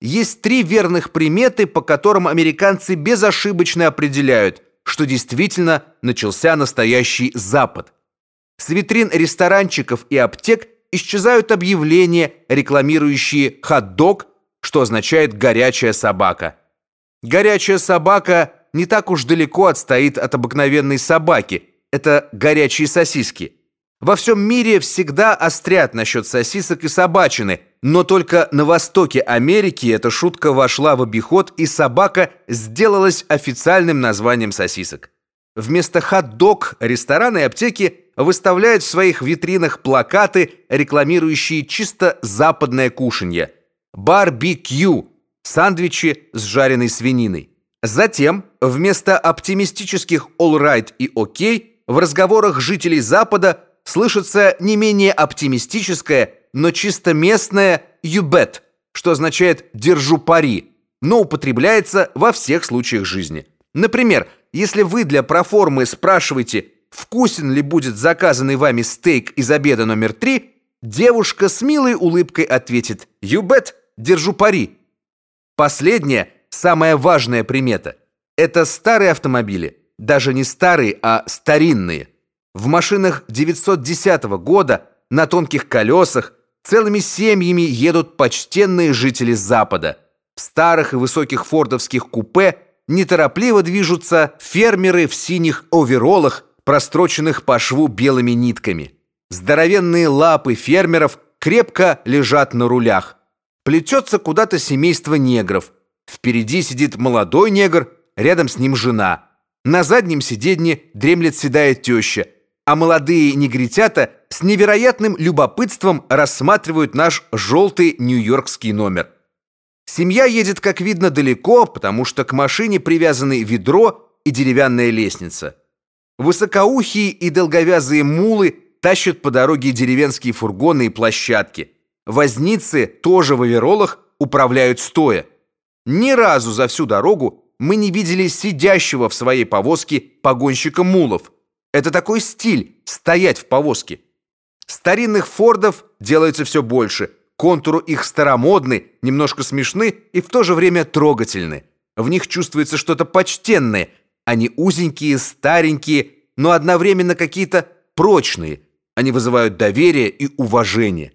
Есть три верных приметы, по которым американцы безошибочно определяют, что действительно начался настоящий Запад. С витрин ресторанчиков и аптек исчезают объявления, рекламирующие хот-дог, что означает «горячая собака». Горячая собака не так уж далеко отстоит от обыкновенной собаки. Это горячие сосиски. Во всем мире всегда острят насчет сосисок и собачины, но только на востоке Америки эта шутка вошла в обиход, и собака сделалась официальным названием сосисок. Вместо хот-дог рестораны и аптеки выставляют в своих витринах плакаты, рекламирующие чисто западное кушанье. Барбекю – сандвичи с жареной свининой. Затем, вместо оптимистических «all right» и «окей», в разговорах жителей Запада слышится не менее оптимистическое, но чисто местное «you bet», что означает «держу пари», но употребляется во всех случаях жизни. Например, если вы для проформы спрашиваете, вкусен ли будет заказанный вами стейк из обеда номер три, девушка с милой улыбкой ответит «you bet», «держу пари». Последняя, самая важная примета – это старые автомобили, даже не старые, а старинные – в машинах 910 года на тонких колесах целыми семьями едут почтенные жители Запада. В старых и высоких фордовских купе неторопливо движутся фермеры в синих оверолах, простроченных по шву белыми нитками. Здоровенные лапы фермеров крепко лежат на рулях. Плетется куда-то семейство негров. Впереди сидит молодой негр, рядом с ним жена. На заднем сиденье дремлет седая теща – а молодые негритята с невероятным любопытством рассматривают наш желтый нью-йоркский номер. Семья едет, как видно, далеко, потому что к машине привязаны ведро и деревянная лестница. Высокоухие и долговязые мулы тащат по дороге деревенские фургоны и площадки. Возницы, тоже в оверолах, управляют стоя. Ни разу за всю дорогу мы не видели сидящего в своей повозке погонщика мулов – это такой стиль стоять в повозке. Старинных Фордов делается все больше. Контуры их старомодны, немножко смешны и в то же время трогательны. В них чувствуется что-то почтенное. Они узенькие, старенькие, но одновременно какие-то прочные. Они вызывают доверие и уважение.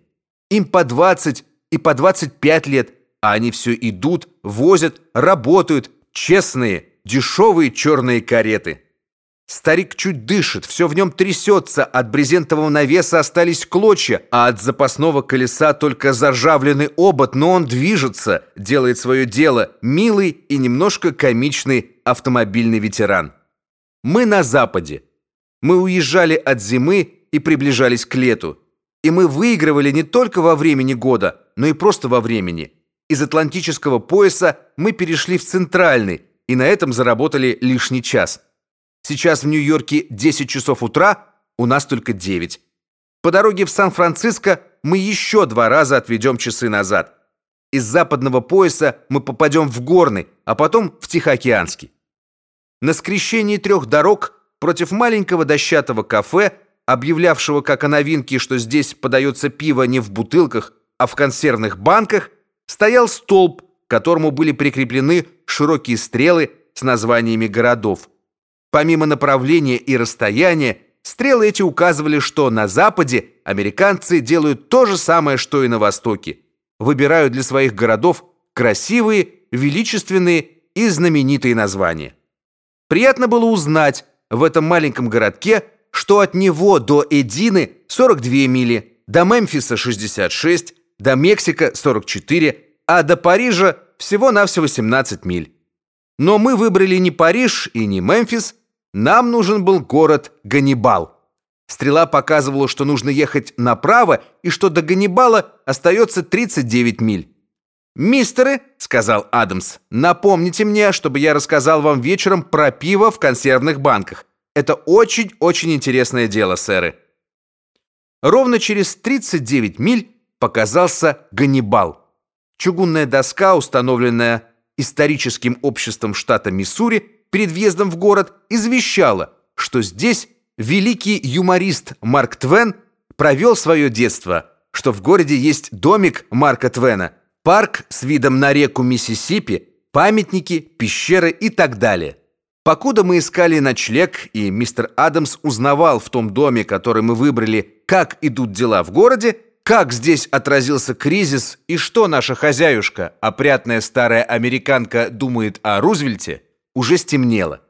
Им по 20 и по 25 лет, а они все идут, возят, работают, честные, дешевые черные кареты. Старик чуть дышит, все в нем трясется, от брезентового навеса остались клочья, а от запасного колеса только заржавленный обод, но он движется, делает свое дело, милый и немножко комичный автомобильный ветеран. Мы на западе. Мы уезжали от зимы и приближались к лету. И мы выигрывали не только во времени года, но и просто во времени. Из Атлантического пояса мы перешли в Центральный, и на этом заработали лишний час. Сейчас в Нью-Йорке 10 часов утра, у нас только 9. По дороге в Сан-Франциско мы еще два раза отведем часы назад. Из западного пояса мы попадем в горный, а потом в Тихоокеанский. На скрещении трех дорог против маленького дощатого кафе, объявлявшего как о новинке, что здесь подается пиво не в бутылках, а в консервных банках, стоял столб, к которому были прикреплены широкие стрелы с названиями городов. Помимо направления и расстояния, стрелы эти указывали, что на Западе американцы делают то же самое, что и на Востоке. Выбирают для своих городов красивые, величественные и знаменитые названия. Приятно было узнать в этом маленьком городке, что от него до Эдины 42 мили, до Мемфиса 66, до Мексика 44, а до Парижа всего-навсего 17 миль. Но мы выбрали не Париж и не Мемфис, нам нужен был город Ганнибал. Стрела показывала, что нужно ехать направо и что до Ганнибала остается 39 миль. «Мистеры», — сказал Адамс, — «напомните мне, чтобы я рассказал вам вечером про пиво в консервных банках. Это очень-очень интересное дело, сэры». Ровно через 39 миль показался Ганнибал. Чугунная доска, установленная историческим обществом штата Миссури, перед въездом в город извещала, что здесь великий юморист Марк Твен провел свое детство, что в городе есть домик Марка Твена, парк с видом на реку Миссисипи, памятники, пещеры и так далее. Покуда мы искали ночлег, и мистер Адамс узнавал в том доме, который мы выбрали, как идут дела в городе, как здесь отразился кризис и что наша хозяюшка, опрятная старая американка, думает о Рузвельте, уже стемнело.